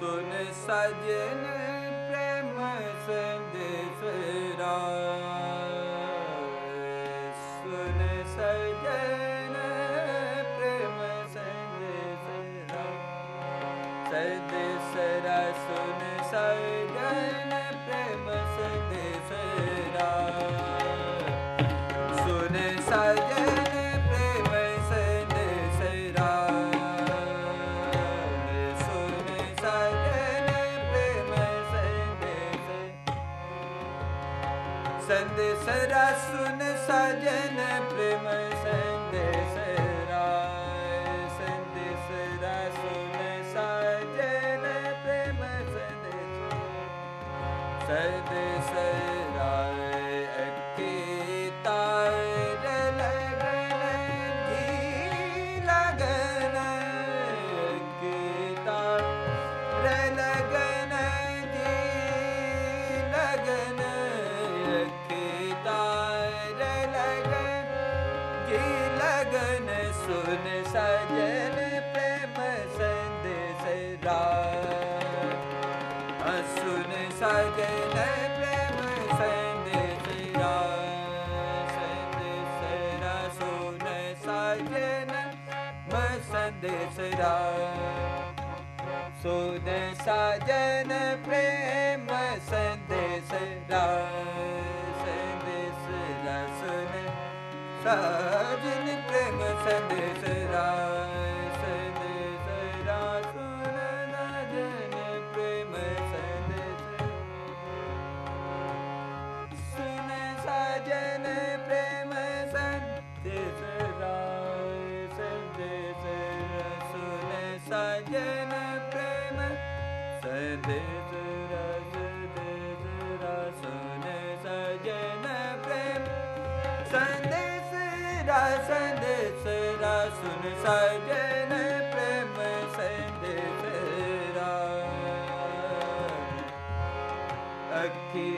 ਸੁਨ ਸਜਨ ਪ੍ਰੇਮ ਸੰਦੇਸ ਸੰਦੇਸ ਰਾਏ ਅਸੁਨ ਸਜਨ ਪ੍ਰੇਮ ਸੰਦੇਸ ਸੰਦੇਸ ਰਸੁਨ ਸਜਨ ਮੈਂ ਸੰਦੇਸ ਸੁਨ ਸਜਨ ਪ੍ਰੇਮ ਸੰਦੇਸ ਸੰਦੇਸ ਰਸੁਨ ਸਜਨ ਪ੍ਰੇਮ ਸੰਦੇਸ ਸੰਦੇਸ ਸਜਨ ਪ੍ਰੇਮ ਸੰਦੇਸ ਰਾ ਅੱਖੀ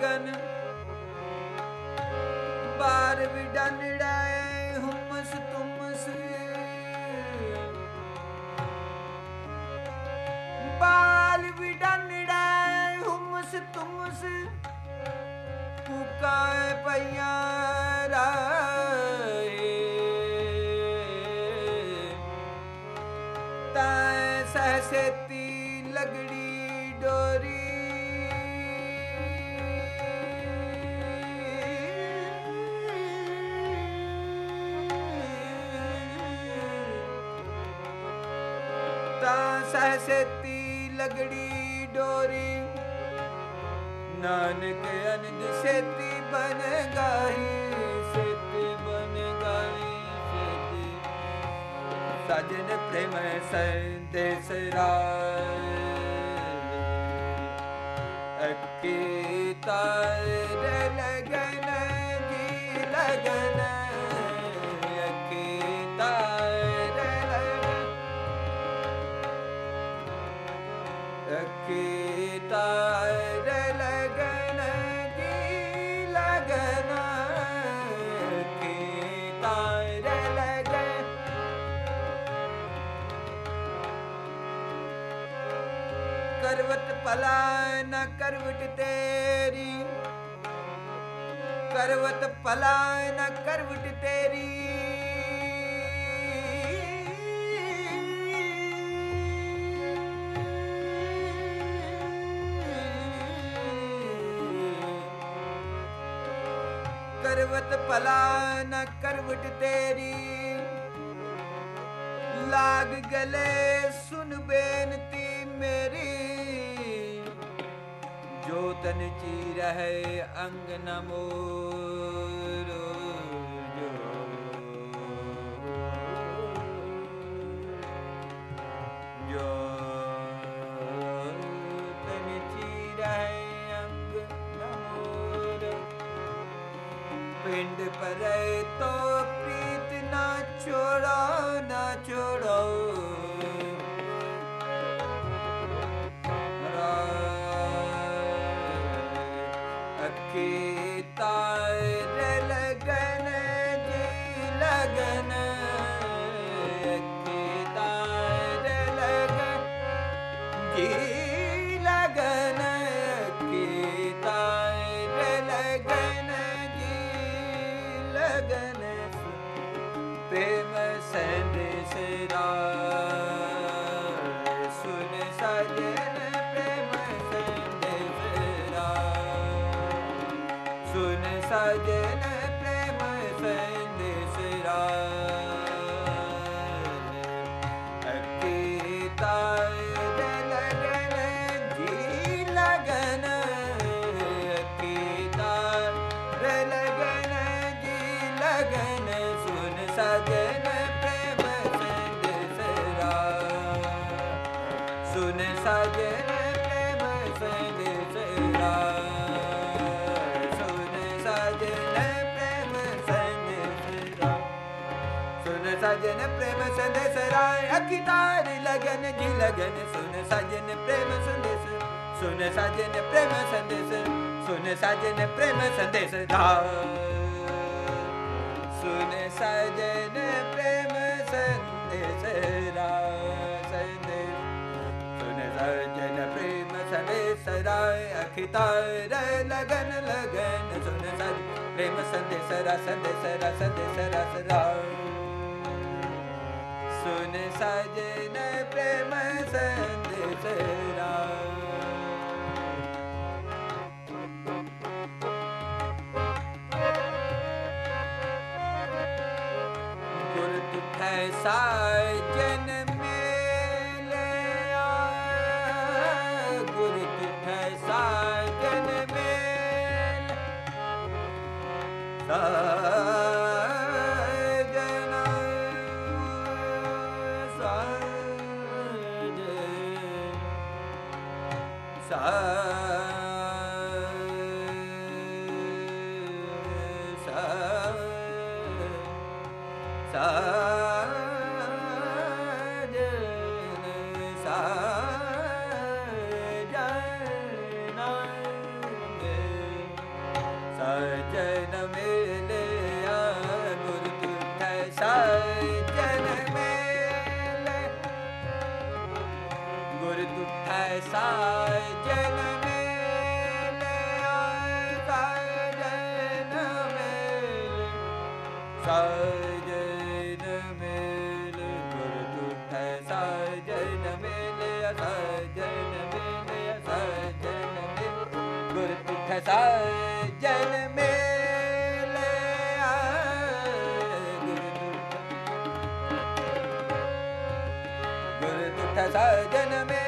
ਲਗਨ ਅੱਖੀ ਤਾਰ ਲਗਨ ਜੀ ਬਾਰ ਵਿਡਨੜਾ ਹੁਮਸ ਤੁਮਸ ਬਾਲ ਵਿਡਨੜਾ ਹੁਮਸ ਤੁਮਸ ਪੁਕਾਏ ਪਈਆਂ ਰਾਏ ਤਾਂ ਸਹਸੇਤੀ ਲਗੜੀ ਡੋਰੀ। ਸਹਸੇਤੀ ਲਗੜੀ ਡੋਰੀ। ਨਾਨਕ ਅਨੰਦ ਸੇਤੀ ਬਨ ਗਾਈ ਸੇਤੀ ਬਨ ਗਾਈ ਸੇਤੀ। ਸਜਨ ਪ੍ਰੇਮ ਸੰਦੇਸ ਰਾਏ। ਅੱਕੀ ਕਰਵਟ ਭਲਾ ਨ ਕਰਵਟ ਤੇਰੀ। ਕਰਵਟ ਭਲਾ ਨ ਕਰਵਟ ਤੇਰੀ। ਕਰਵਤ ਭਲਾ ਨ ਕਰਵਟ ਤੇਰੀ। ਲਾਗ ਗਲੇ ਸੁਨ ਬੇਨਤੀ। ਮੇਰੀ ਜੋ ਤਨ ਚੀ ਰਹੇ ਅੰਗ ਨ ਜੋ। ਚੀ ਰਹੇ ਅੰਗ ਨ ਪਿੰਡ ਪਰੇ ਤੋ ਪ੍ਰੀਤ ਨਾ ਛੋੜੋ ਲਗਨ ਪ੍ਰੇਮ ਸੰਦੇਸ ਸੁਨ ਸੰਦੇਸਰਾ ਲਗਨ ਜੀ ਲਗਨ ਸੁਨ ਸਜਨ ਪ੍ਰੇਮ ਸੰਦੇਸ ਸੁਨ ਸਜਨ ਪ੍ਰੇਮ ਸੰਦੇਸ ਸੁਨ ਸਜਨ ਪ੍ਰੇਮ ਸੰਦੇਸ ਦਾ ਸੁਨ ਸਜਨ ਪ੍ਰੇਮ ਸੰਦੇਸ ਰਾ ਸੰਦੇਸ ਸੁਨ ਸਜਨ ਪ੍ਰੇਮ ਸੰਦੇਸ ਰਾ ਅੱਖੀ ਲਗਨ ਲਗਨ ਸੁਨ ਸਜਨ ਪ੍ਰੇਮ ਸੰਦੇਸ ਰਾ ਸੰਦੇਸ ਰਾ ਸੰਦੇਸ ਰਾ ਸਰਾ ਸੁਨ ਸਜਨ ਪ੍ਰੇਮ ਸੰਦੇਸ ਰਾ ਗੁਰ ਤੁਠੈ ਸਾਜਨ ਮੇਲਿਆ। ਗੁਰ ਤੁਠੈ ਸਾਜਨ ਮੇਲ। ਸਾਜਨ ਗੁਰ ਤੁਠੈ ਸਜਨ ਮੇਲਿਆ ਸਜਨ ਮੇਲੇ। ਸਜਨ ਮੇਲ ਗੁਰ ਤੁਠੈ ਸਜਨ ਮੇਲਿਆ ਸਜਨ ਮੇਲਿਆ ਸਜਨ ਮੇਲ। ਗੁਰ ਤੁਠੈ ਸਜਨ ਮੇਲਿਆ ਗੁਰ ਤੁਠੈ ਸਜਨ ਮੇਲਿਆ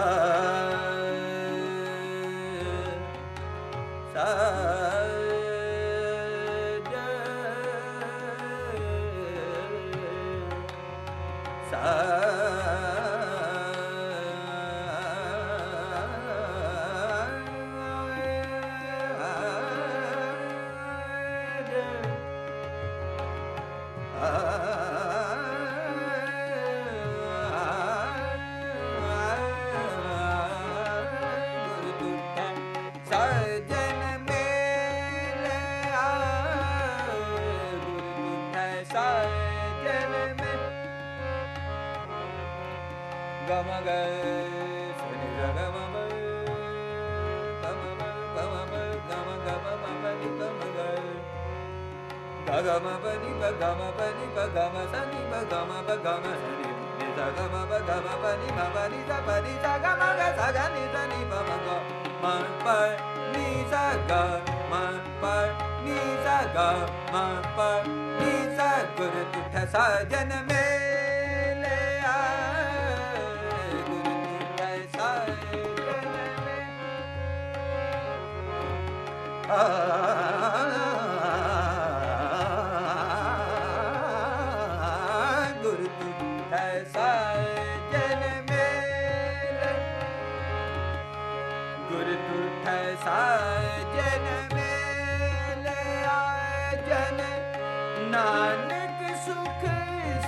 ਸਜਨ ਗਗਮ ਨਿ ਗਗਮ ਗਗਮ ਨਿ ਗਗਮ ਨਿਨੀ ਬੀ ਗੁਰੂ ਸਾਨ ਮੇ ਨਾਨਕ ਸੁਖ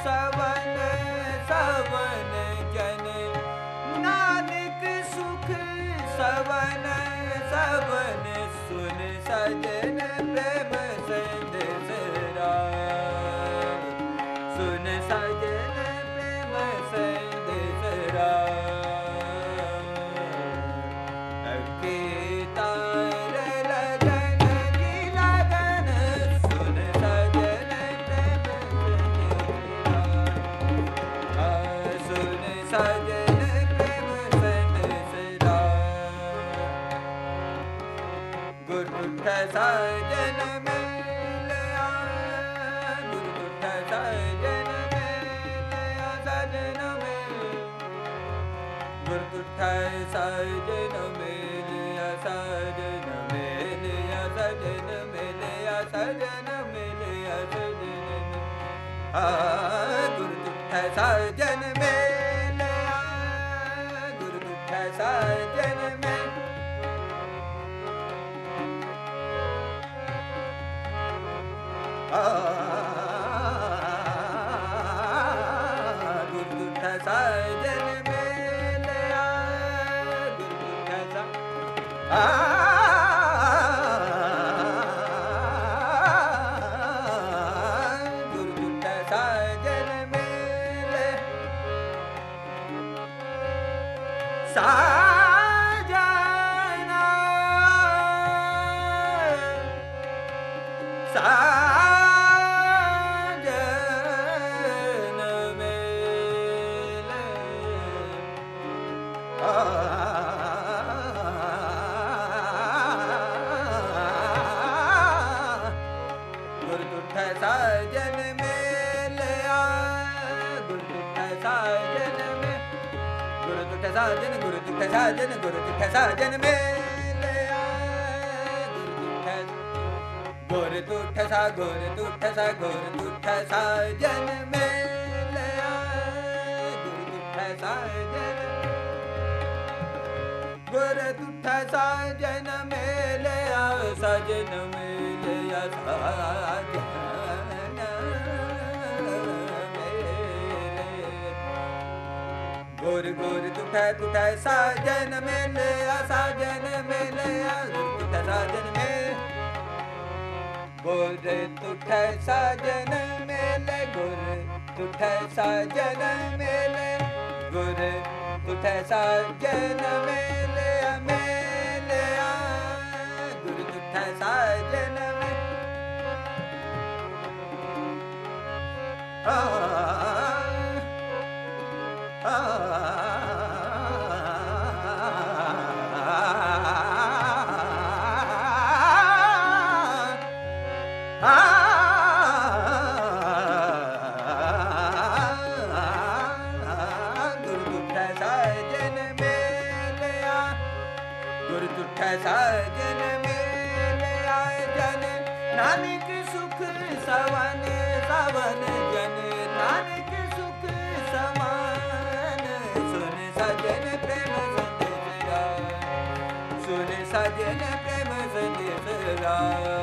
ਸਵਨ ਸਵਨ ਜਨ। ਨਾਨਕ ਸੁਖ ਸਵਨ ਸਵਨ ਸੁਨ ਸਜਨ। ਸਾਜਨ ਮਿਲਿਆ ਸਾਜਨ ਆ ਗੁਰ ਤੁਠੈ ਸਾਜਨ ਮਿਲਿਆ ਗੁਰ ਤੁਠੈ ਸਾਜਨ ਮਿਲਿਆ ਗੁਰ ਤੁਠੈ ਸਾਜਨ ਮੇਲਿਆ ਗੁਰ ਤੁਠੈ ਸਾ ਗੁਰ ਸਾਜਨ ਗੁਰ ਤੁਠੈ ਸਾਜਨ ਗੁਰ ਤੁਠੈ ਸਾਜਨ ਮੇਲਿਆ ਗੁਰ ਤੁਠੈ ਗੁਰ ਤੁਠੈ ਸਾ, ਗੁਰ ਤੁਠੈ ਸਾ, ਗੁਰ ਤੁਠੈ ਸਾਜਨ ਮੇਲਿਆ ਗੁਰ ਤੁਠੈ ਸਾਜਨ ਗੁਰ ਤੁਠੈ ਸਾਜਨ ਮੇਲਿਆ ਸਜਨ ਮੇਲਿਆ ਸਾਜਨ ਗੁਰ ਗੁਰ ਸਾਜਨ ਮੇਲਿਆ ਸਾਜਨ ਮੇਲਿਆ ਗੁਰ ਸਾਜਨ ਮੇ ਗੁਰ ਤੁਠੈ ਸਾਜਨ ਮੇਲੇ, ਗੁਰ ਤੁਠੈ ਸਾਜਨ ਮੇਲੇ। ਗੁਰ ਤੁਠੈ ਸਾਜਨ ਮੇਲੇ ਮੇਲਿਆ। ਗੁਰ ਤੁਠੈ ਸਾਜਨ ਮੇ ਆ Tchau.